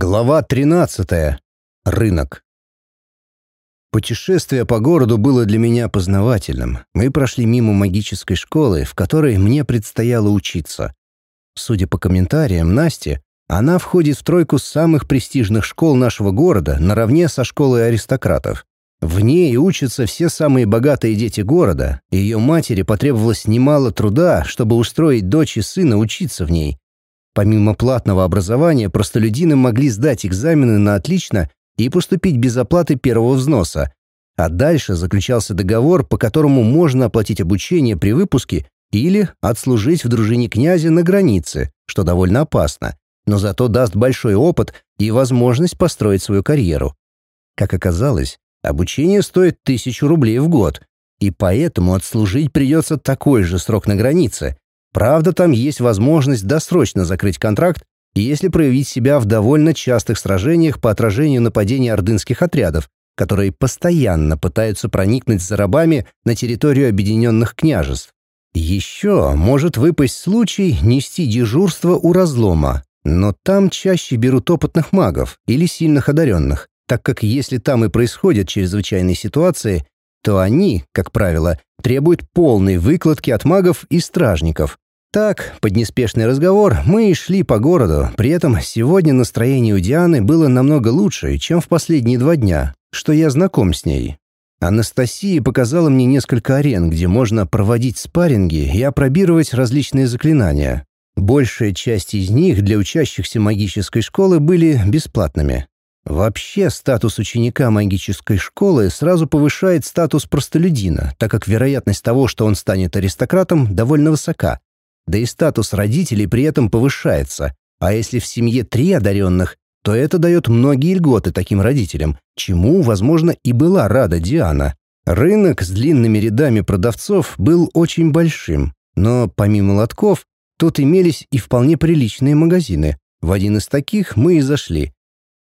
Глава 13. Рынок. Путешествие по городу было для меня познавательным. Мы прошли мимо магической школы, в которой мне предстояло учиться. Судя по комментариям Насти, она входит в тройку самых престижных школ нашего города наравне со школой аристократов. В ней учатся все самые богатые дети города, и ее матери потребовалось немало труда, чтобы устроить дочь и сына учиться в ней. Помимо платного образования, простолюдины могли сдать экзамены на отлично и поступить без оплаты первого взноса. А дальше заключался договор, по которому можно оплатить обучение при выпуске или отслужить в дружине князя на границе, что довольно опасно, но зато даст большой опыт и возможность построить свою карьеру. Как оказалось, обучение стоит тысячу рублей в год, и поэтому отслужить придется такой же срок на границе, Правда, там есть возможность досрочно закрыть контракт, если проявить себя в довольно частых сражениях по отражению нападений ордынских отрядов, которые постоянно пытаются проникнуть за рабами на территорию объединенных княжеств. Еще может выпасть случай нести дежурство у разлома, но там чаще берут опытных магов или сильных одаренных, так как если там и происходят чрезвычайные ситуации, то они, как правило, требуют полной выкладки от магов и стражников. Так, под неспешный разговор, мы и шли по городу, при этом сегодня настроение у Дианы было намного лучше, чем в последние два дня, что я знаком с ней. Анастасия показала мне несколько арен, где можно проводить спарринги и опробировать различные заклинания. Большая часть из них для учащихся магической школы были бесплатными. Вообще, статус ученика магической школы сразу повышает статус простолюдина, так как вероятность того, что он станет аристократом, довольно высока. Да и статус родителей при этом повышается. А если в семье три одаренных, то это дает многие льготы таким родителям, чему, возможно, и была рада Диана. Рынок с длинными рядами продавцов был очень большим, но помимо лотков, тут имелись и вполне приличные магазины. В один из таких мы и зашли –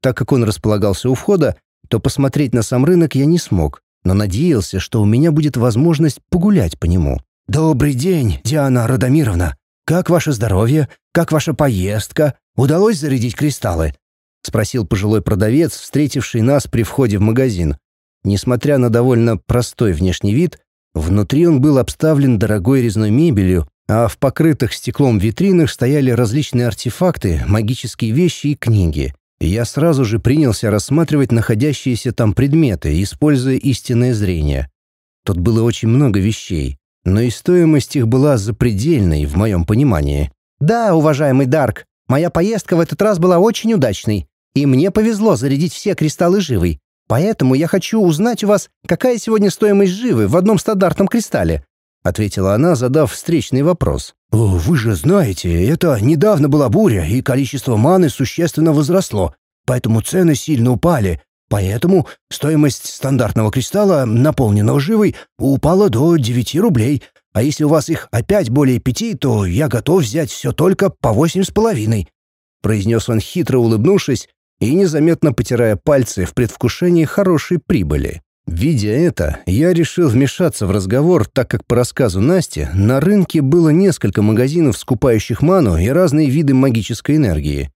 так как он располагался у входа, то посмотреть на сам рынок я не смог, но надеялся, что у меня будет возможность погулять по нему. «Добрый день, Диана Радомировна. Как ваше здоровье? Как ваша поездка? Удалось зарядить кристаллы?» — спросил пожилой продавец, встретивший нас при входе в магазин. Несмотря на довольно простой внешний вид, внутри он был обставлен дорогой резной мебелью, а в покрытых стеклом витринах стояли различные артефакты, магические вещи и книги я сразу же принялся рассматривать находящиеся там предметы, используя истинное зрение. Тут было очень много вещей, но и стоимость их была запредельной в моем понимании. «Да, уважаемый Дарк, моя поездка в этот раз была очень удачной, и мне повезло зарядить все кристаллы живой. Поэтому я хочу узнать у вас, какая сегодня стоимость живы в одном стандартном кристалле ответила она, задав встречный вопрос. «Вы же знаете, это недавно была буря, и количество маны существенно возросло, поэтому цены сильно упали. Поэтому стоимость стандартного кристалла, наполненного живой, упала до 9 рублей. А если у вас их опять более пяти, то я готов взять все только по восемь с половиной», произнес он хитро улыбнувшись и незаметно потирая пальцы в предвкушении хорошей прибыли. Видя это, я решил вмешаться в разговор, так как по рассказу Насти на рынке было несколько магазинов, скупающих ману и разные виды магической энергии.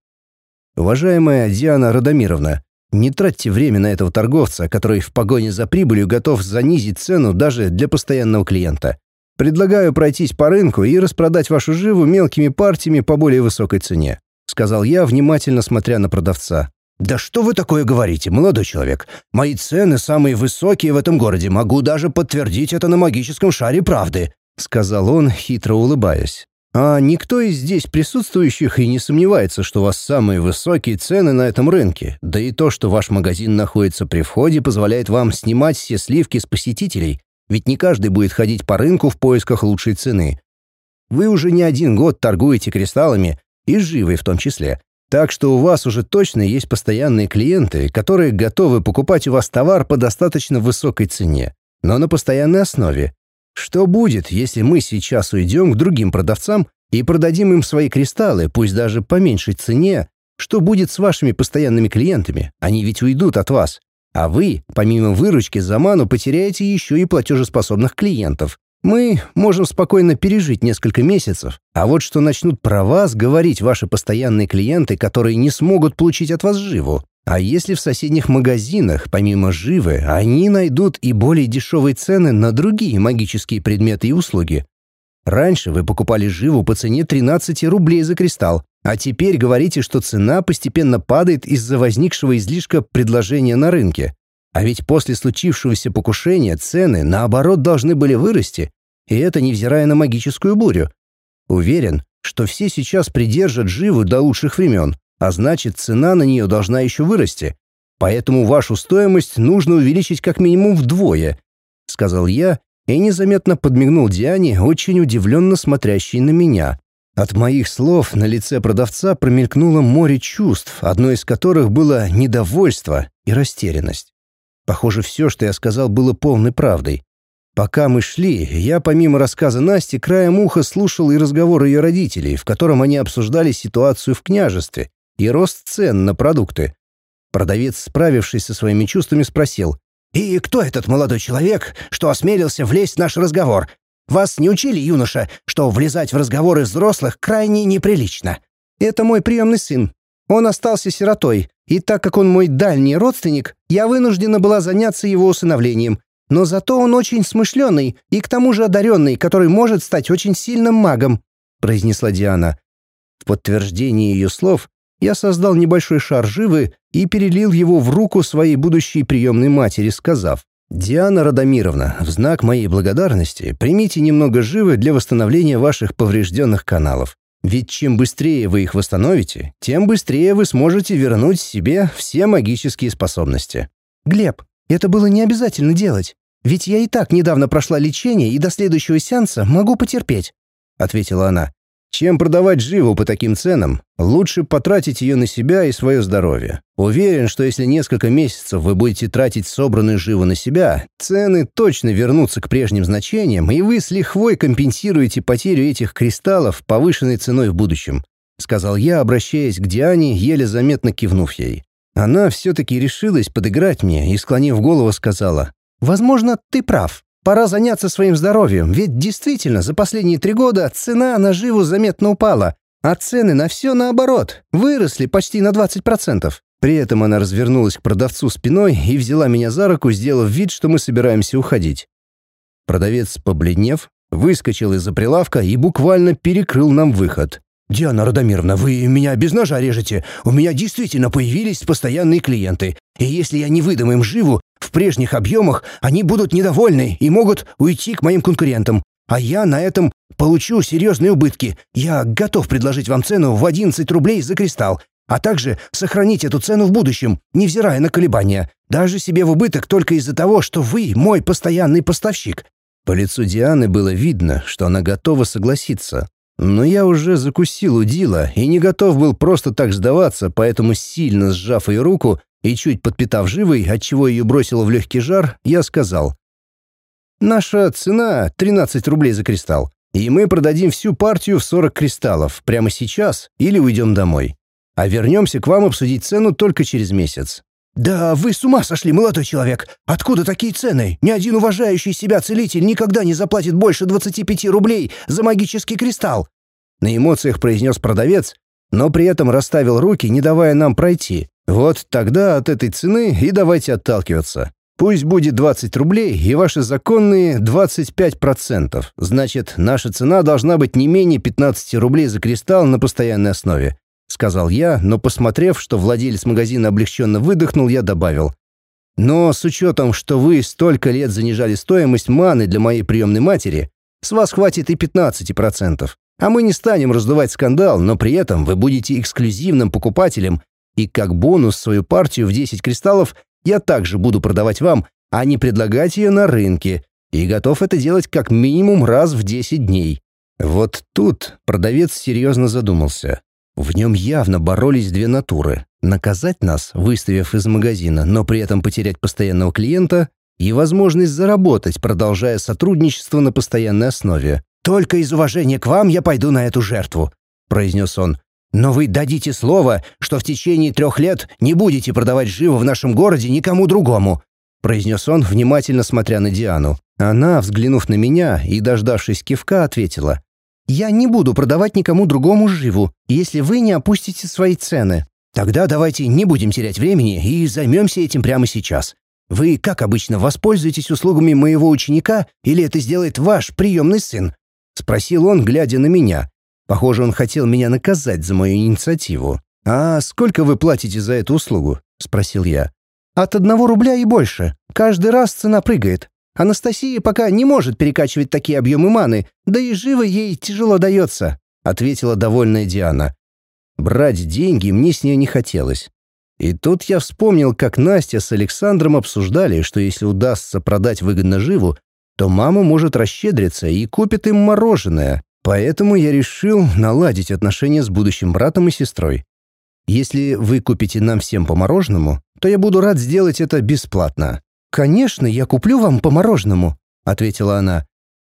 Уважаемая Диана Радомировна, не тратьте время на этого торговца, который в погоне за прибылью готов занизить цену даже для постоянного клиента. Предлагаю пройтись по рынку и распродать вашу живу мелкими партиями по более высокой цене», сказал я, внимательно смотря на продавца. «Да что вы такое говорите, молодой человек? Мои цены самые высокие в этом городе. Могу даже подтвердить это на магическом шаре правды», — сказал он, хитро улыбаясь. «А никто из здесь присутствующих и не сомневается, что у вас самые высокие цены на этом рынке. Да и то, что ваш магазин находится при входе, позволяет вам снимать все сливки с посетителей. Ведь не каждый будет ходить по рынку в поисках лучшей цены. Вы уже не один год торгуете кристаллами, и живой в том числе. Так что у вас уже точно есть постоянные клиенты, которые готовы покупать у вас товар по достаточно высокой цене, но на постоянной основе. Что будет, если мы сейчас уйдем к другим продавцам и продадим им свои кристаллы, пусть даже по меньшей цене? Что будет с вашими постоянными клиентами? Они ведь уйдут от вас. А вы, помимо выручки за ману, потеряете еще и платежеспособных клиентов. Мы можем спокойно пережить несколько месяцев, а вот что начнут про вас говорить ваши постоянные клиенты, которые не смогут получить от вас живу. А если в соседних магазинах, помимо живы, они найдут и более дешевые цены на другие магические предметы и услуги? Раньше вы покупали живу по цене 13 рублей за кристалл, а теперь говорите, что цена постепенно падает из-за возникшего излишка предложения на рынке. А ведь после случившегося покушения цены, наоборот, должны были вырасти, и это невзирая на магическую бурю. Уверен, что все сейчас придержат живу до лучших времен, а значит, цена на нее должна еще вырасти. Поэтому вашу стоимость нужно увеличить как минимум вдвое», — сказал я и незаметно подмигнул Диане, очень удивленно смотрящей на меня. От моих слов на лице продавца промелькнуло море чувств, одно из которых было недовольство и растерянность. Похоже, все, что я сказал, было полной правдой. Пока мы шли, я помимо рассказа Насти краем уха слушал и разговор ее родителей, в котором они обсуждали ситуацию в княжестве и рост цен на продукты. Продавец, справившись со своими чувствами, спросил, «И кто этот молодой человек, что осмелился влезть в наш разговор? Вас не учили, юноша, что влезать в разговоры взрослых крайне неприлично?» «Это мой приемный сын. Он остался сиротой, и так как он мой дальний родственник, я вынуждена была заняться его усыновлением. Но зато он очень смышленый и к тому же одаренный, который может стать очень сильным магом», — произнесла Диана. В подтверждение ее слов я создал небольшой шар живы и перелил его в руку своей будущей приемной матери, сказав, «Диана Радомировна, в знак моей благодарности примите немного живы для восстановления ваших поврежденных каналов. Ведь чем быстрее вы их восстановите, тем быстрее вы сможете вернуть себе все магические способности». «Глеб, это было не обязательно делать, ведь я и так недавно прошла лечение и до следующего сеанса могу потерпеть», — ответила она. Чем продавать живу по таким ценам, лучше потратить ее на себя и свое здоровье. Уверен, что если несколько месяцев вы будете тратить собранную живу на себя, цены точно вернутся к прежним значениям, и вы с лихвой компенсируете потерю этих кристаллов повышенной ценой в будущем», — сказал я, обращаясь к Диане, еле заметно кивнув ей. Она все-таки решилась подыграть мне и, склонив голову, сказала, «Возможно, ты прав. Пора заняться своим здоровьем, ведь действительно за последние три года цена на живу заметно упала, а цены на все наоборот, выросли почти на 20%. При этом она развернулась к продавцу спиной и взяла меня за руку, сделав вид, что мы собираемся уходить. Продавец, побледнев, выскочил из-за прилавка и буквально перекрыл нам выход. «Диана Радомировна, вы меня без ножа режете. У меня действительно появились постоянные клиенты. И если я не выдам им живу, в прежних объемах, они будут недовольны и могут уйти к моим конкурентам. А я на этом получу серьезные убытки. Я готов предложить вам цену в 11 рублей за кристалл, а также сохранить эту цену в будущем, невзирая на колебания, даже себе в убыток только из-за того, что вы мой постоянный поставщик». По лицу Дианы было видно, что она готова согласиться. Но я уже закусил удила и не готов был просто так сдаваться, поэтому, сильно сжав ее руку, и чуть подпитав живой, отчего ее бросило в легкий жар, я сказал. «Наша цена — 13 рублей за кристалл, и мы продадим всю партию в 40 кристаллов прямо сейчас или уйдем домой. А вернемся к вам обсудить цену только через месяц». «Да вы с ума сошли, молодой человек! Откуда такие цены? Ни один уважающий себя целитель никогда не заплатит больше 25 рублей за магический кристалл!» На эмоциях произнес продавец, но при этом расставил руки, не давая нам пройти, вот тогда от этой цены и давайте отталкиваться. Пусть будет 20 рублей и ваши законные 25%. Значит, наша цена должна быть не менее 15 рублей за кристалл на постоянной основе. Сказал я, но посмотрев, что владелец магазина облегченно выдохнул, я добавил. Но с учетом, что вы столько лет занижали стоимость маны для моей приемной матери, с вас хватит и 15%. А мы не станем раздувать скандал, но при этом вы будете эксклюзивным покупателем и как бонус свою партию в 10 кристаллов я также буду продавать вам, а не предлагать ее на рынке, и готов это делать как минимум раз в 10 дней. Вот тут продавец серьезно задумался. В нем явно боролись две натуры. Наказать нас, выставив из магазина, но при этом потерять постоянного клиента, и возможность заработать, продолжая сотрудничество на постоянной основе. «Только из уважения к вам я пойду на эту жертву», — произнес он. Но вы дадите слово, что в течение трех лет не будете продавать живо в нашем городе никому другому. произнес он, внимательно смотря на Диану. Она, взглянув на меня и дождавшись кивка, ответила. «Я не буду продавать никому другому живу, если вы не опустите свои цены. Тогда давайте не будем терять времени и займемся этим прямо сейчас. Вы, как обычно, воспользуетесь услугами моего ученика или это сделает ваш приемный сын?» — спросил он, глядя на меня. Похоже, он хотел меня наказать за мою инициативу. «А сколько вы платите за эту услугу?» — спросил я. «От одного рубля и больше. Каждый раз цена прыгает. Анастасия пока не может перекачивать такие объемы маны, да и живо ей тяжело дается», — ответила довольная Диана. Брать деньги мне с нее не хотелось. И тут я вспомнил, как Настя с Александром обсуждали, что если удастся продать выгодно живу, то мама может расщедриться и купит им мороженое. Поэтому я решил наладить отношения с будущим братом и сестрой. Если вы купите нам всем по мороженому, то я буду рад сделать это бесплатно. Конечно, я куплю вам по мороженому, ответила она.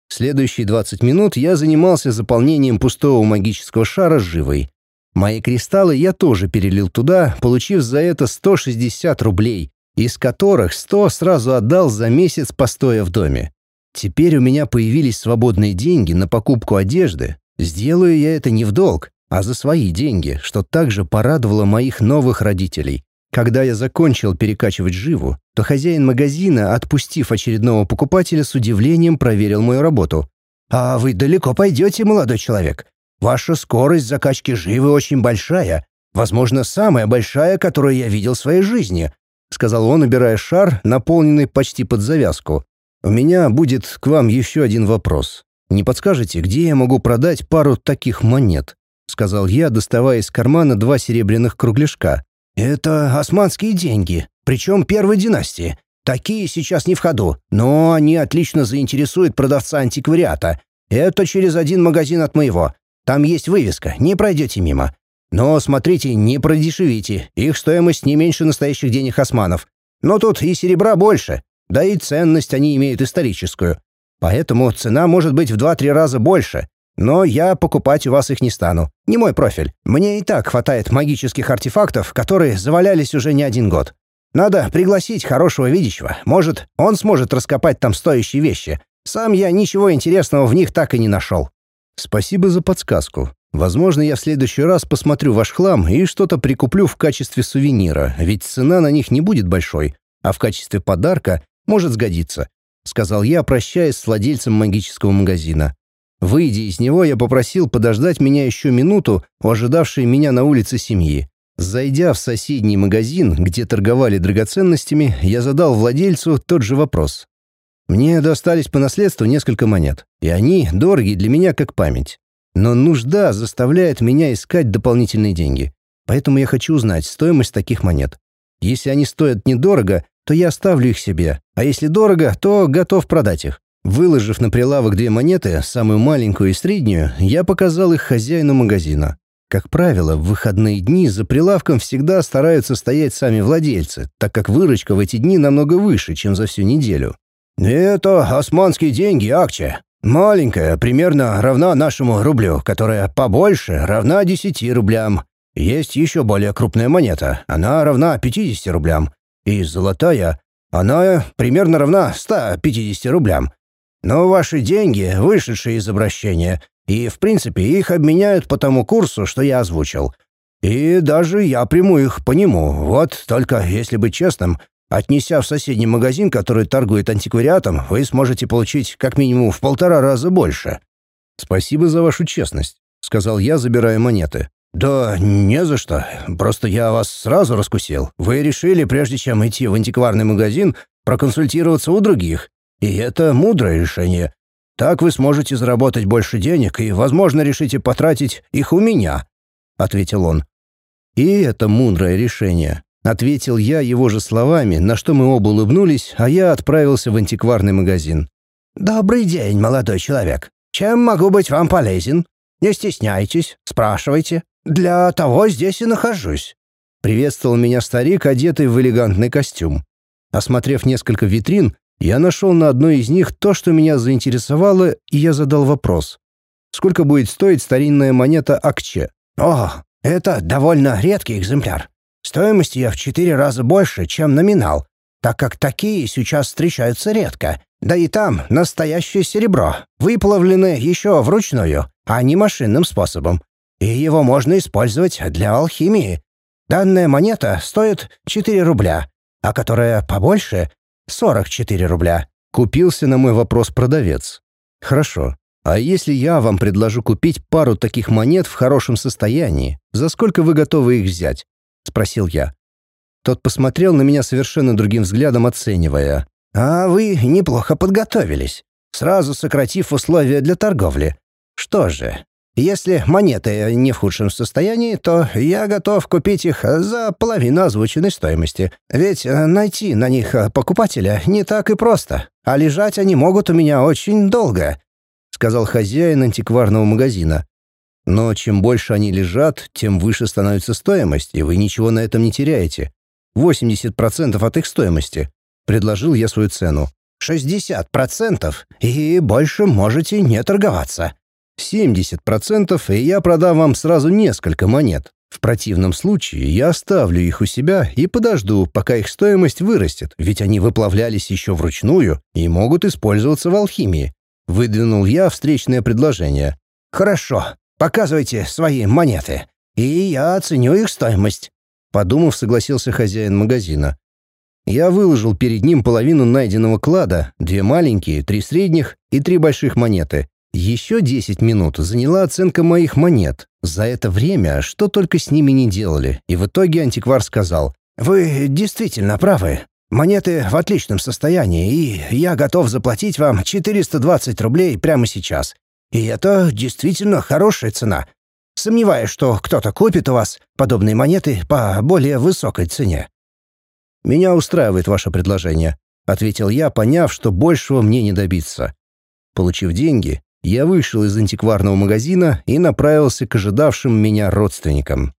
Следующие 20 минут я занимался заполнением пустого магического шара живой. Мои кристаллы я тоже перелил туда, получив за это 160 рублей, из которых 100 сразу отдал за месяц постоя в доме. Теперь у меня появились свободные деньги на покупку одежды. Сделаю я это не в долг, а за свои деньги, что также порадовало моих новых родителей. Когда я закончил перекачивать живу, то хозяин магазина, отпустив очередного покупателя, с удивлением проверил мою работу. «А вы далеко пойдете, молодой человек? Ваша скорость закачки живы очень большая, возможно, самая большая, которую я видел в своей жизни», сказал он, убирая шар, наполненный почти под завязку. «У меня будет к вам еще один вопрос. Не подскажете, где я могу продать пару таких монет?» сказал я, доставая из кармана два серебряных кругляшка. «Это османские деньги, причем первой династии. Такие сейчас не в ходу, но они отлично заинтересуют продавца антиквариата. Это через один магазин от моего. Там есть вывеска, не пройдете мимо. Но смотрите, не продешевите, их стоимость не меньше настоящих денег османов. Но тут и серебра больше, да и ценность они имеют историческую. Поэтому цена может быть в 2-3 раза больше. Но я покупать у вас их не стану. Не мой профиль. Мне и так хватает магических артефактов, которые завалялись уже не один год. Надо пригласить хорошего видящего. Может, он сможет раскопать там стоящие вещи. Сам я ничего интересного в них так и не нашел. Спасибо за подсказку. Возможно, я в следующий раз посмотрю ваш хлам и что-то прикуплю в качестве сувенира, ведь цена на них не будет большой, а в качестве подарка может сгодиться», — сказал я, прощаясь с владельцем магического магазина. Выйдя из него, я попросил подождать меня еще минуту у ожидавшей меня на улице семьи. Зайдя в соседний магазин, где торговали драгоценностями, я задал владельцу тот же вопрос. Мне достались по наследству несколько монет, и они дороги для меня как память. Но нужда заставляет меня искать дополнительные деньги. Поэтому я хочу узнать стоимость таких монет. Если они стоят недорого, то я оставлю их себе, а если дорого, то готов продать их. Выложив на прилавок две монеты, самую маленькую и среднюю, я показал их хозяину магазина. Как правило, в выходные дни за прилавком всегда стараются стоять сами владельцы, так как выручка в эти дни намного выше, чем за всю неделю. «Это османские деньги, Акче. Маленькая, примерно равна нашему рублю, которая побольше равна 10 рублям. Есть еще более крупная монета, она равна 50 рублям. И золотая, она примерно равна 150 рублям. Но ваши деньги, вышедшие из обращения, и, в принципе, их обменяют по тому курсу, что я озвучил. И даже я приму их по нему. Вот только, если быть честным, Отнеся в соседний магазин, который торгует антиквариатом, вы сможете получить как минимум в полтора раза больше. Спасибо за вашу честность, сказал я, забирая монеты. Да не за что. Просто я вас сразу раскусил. Вы решили, прежде чем идти в антикварный магазин, проконсультироваться у других. И это мудрое решение. Так вы сможете заработать больше денег и, возможно, решите потратить их у меня, ответил он. И это мудрое решение. Ответил я его же словами, на что мы оба улыбнулись, а я отправился в антикварный магазин. «Добрый день, молодой человек. Чем могу быть вам полезен? Не стесняйтесь, спрашивайте. Для того здесь и нахожусь». Приветствовал меня старик, одетый в элегантный костюм. Осмотрев несколько витрин, я нашел на одной из них то, что меня заинтересовало, и я задал вопрос. Сколько будет стоить старинная монета Акче? «О, это довольно редкий экземпляр. Стоимость ее в четыре раза больше, чем номинал. так как такие сейчас встречаются редко. Да и там настоящее серебро, выплавленное еще вручную, а не машинным способом. И его можно использовать для алхимии. Данная монета стоит 4 рубля, а которая побольше — 44 рубля. Купился на мой вопрос продавец. Хорошо. А если я вам предложу купить пару таких монет в хорошем состоянии, за сколько вы готовы их взять? Спросил я. Тот посмотрел на меня совершенно другим взглядом, оценивая. «А вы неплохо подготовились, сразу сократив условия для торговли. Что же, если монеты не в худшем состоянии, то я готов купить их за половину озвученной стоимости. Ведь найти на них покупателя не так и просто, а лежать они могут у меня очень долго», — сказал хозяин антикварного магазина. «Но чем больше они лежат, тем выше становится стоимость, и вы ничего на этом не теряете. 80% от их стоимости. Предложил я свою цену. «60% и больше можете не торговаться». «70% и я продам вам сразу несколько монет. В противном случае я оставлю их у себя и подожду, пока их стоимость вырастет, ведь они выплавлялись еще вручную и могут использоваться в алхимии». Выдвинул я встречное предложение. «Хорошо, показывайте свои монеты, и я оценю их стоимость». Подумав, согласился хозяин магазина. Я выложил перед ним половину найденного клада, две маленькие, три средних и три больших монеты. Еще 10 минут заняла оценка моих монет. За это время что только с ними не делали. И в итоге антиквар сказал, «Вы действительно правы. Монеты в отличном состоянии, и я готов заплатить вам 420 рублей прямо сейчас. И это действительно хорошая цена. Сомневаюсь, что кто-то купит у вас подобные монеты по более высокой цене». «Меня устраивает ваше предложение», — ответил я, поняв, что большего мне не добиться. Получив деньги, я вышел из антикварного магазина и направился к ожидавшим меня родственникам.